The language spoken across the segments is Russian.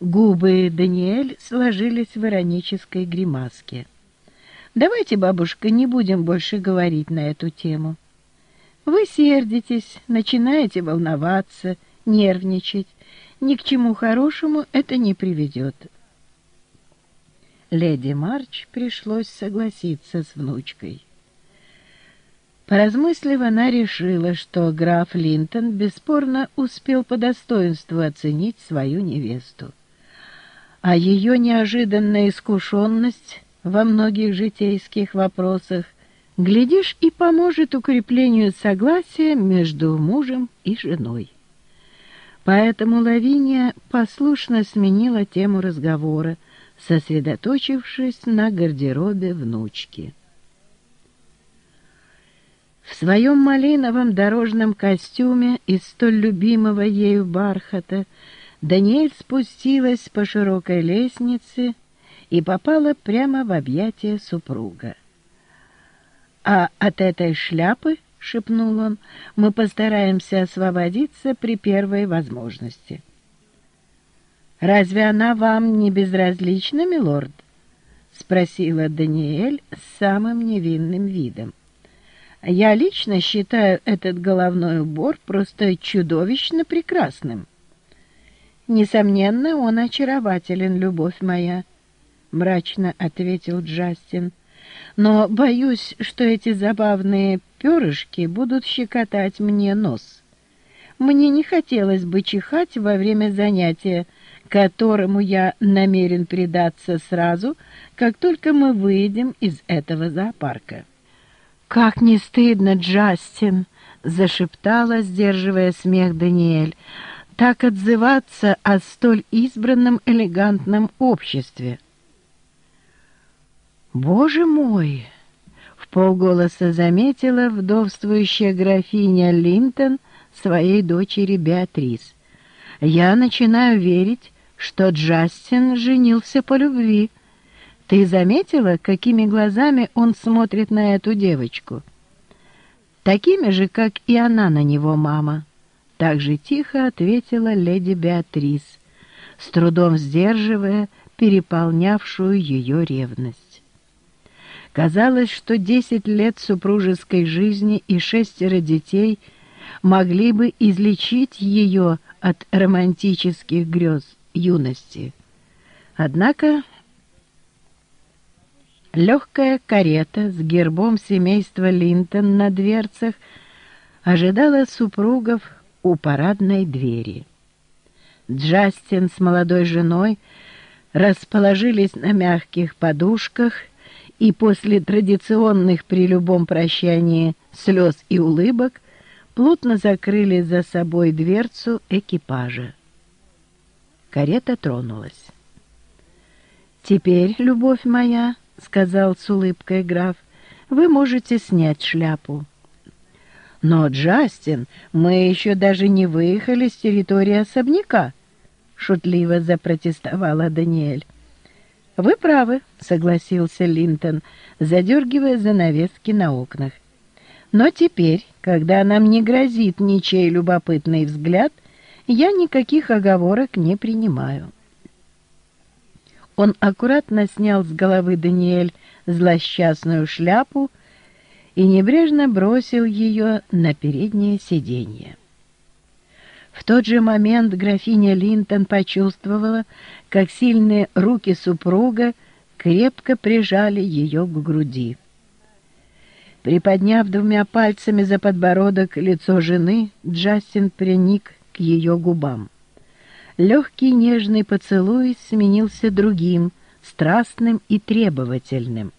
Губы Даниэль сложились в иронической гримаске. «Давайте, бабушка, не будем больше говорить на эту тему. Вы сердитесь, начинаете волноваться, нервничать. Ни к чему хорошему это не приведет». Леди Марч пришлось согласиться с внучкой. Поразмыслив, она решила, что граф Линтон бесспорно успел по достоинству оценить свою невесту. А ее неожиданная искушенность во многих житейских вопросах, глядишь, и поможет укреплению согласия между мужем и женой. Поэтому Лавиния послушно сменила тему разговора, сосредоточившись на гардеробе внучки. В своем малиновом дорожном костюме из столь любимого ею бархата Даниэль спустилась по широкой лестнице и попала прямо в объятия супруга. «А от этой шляпы, — шепнул он, — мы постараемся освободиться при первой возможности». «Разве она вам не безразлична, милорд?» — спросила Даниэль с самым невинным видом. Я лично считаю этот головной убор просто чудовищно прекрасным. Несомненно, он очарователен, любовь моя, — мрачно ответил Джастин. Но боюсь, что эти забавные перышки будут щекотать мне нос. Мне не хотелось бы чихать во время занятия, которому я намерен предаться сразу, как только мы выйдем из этого зоопарка. «Как не стыдно, Джастин!» — зашептала, сдерживая смех Даниэль. «Так отзываться о столь избранном элегантном обществе!» «Боже мой!» — в полголоса заметила вдовствующая графиня Линтон своей дочери Беатрис. «Я начинаю верить, что Джастин женился по любви». Ты заметила, какими глазами он смотрит на эту девочку? Такими же, как и она на него, мама. Так же тихо ответила леди Беатрис, с трудом сдерживая переполнявшую ее ревность. Казалось, что десять лет супружеской жизни и шестеро детей могли бы излечить ее от романтических грез юности. Однако Легкая карета с гербом семейства Линтон на дверцах ожидала супругов у парадной двери. Джастин с молодой женой расположились на мягких подушках и после традиционных при любом прощании слез и улыбок плотно закрыли за собой дверцу экипажа. Карета тронулась. «Теперь, любовь моя», — сказал с улыбкой граф, — «вы можете снять шляпу». «Но, Джастин, мы еще даже не выехали с территории особняка», — шутливо запротестовала Даниэль. «Вы правы», — согласился Линтон, задергивая занавески на окнах. «Но теперь, когда нам не грозит ничей любопытный взгляд, я никаких оговорок не принимаю». Он аккуратно снял с головы Даниэль злосчастную шляпу и небрежно бросил ее на переднее сиденье. В тот же момент графиня Линтон почувствовала, как сильные руки супруга крепко прижали ее к груди. Приподняв двумя пальцами за подбородок лицо жены, Джастин приник к ее губам. Легкий нежный поцелуй сменился другим, страстным и требовательным.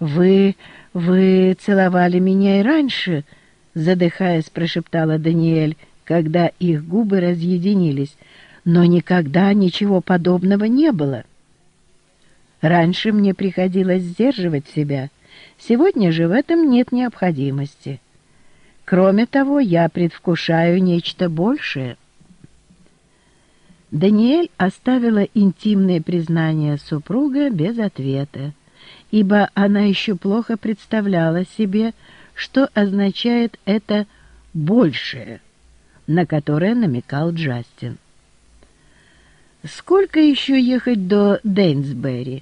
«Вы... вы целовали меня и раньше?» — задыхаясь, прошептала Даниэль, когда их губы разъединились. «Но никогда ничего подобного не было. Раньше мне приходилось сдерживать себя, сегодня же в этом нет необходимости. Кроме того, я предвкушаю нечто большее». Даниэль оставила интимные признания супруга без ответа, ибо она еще плохо представляла себе, что означает это «большее», на которое намекал Джастин. Сколько еще ехать до Дейнсбери?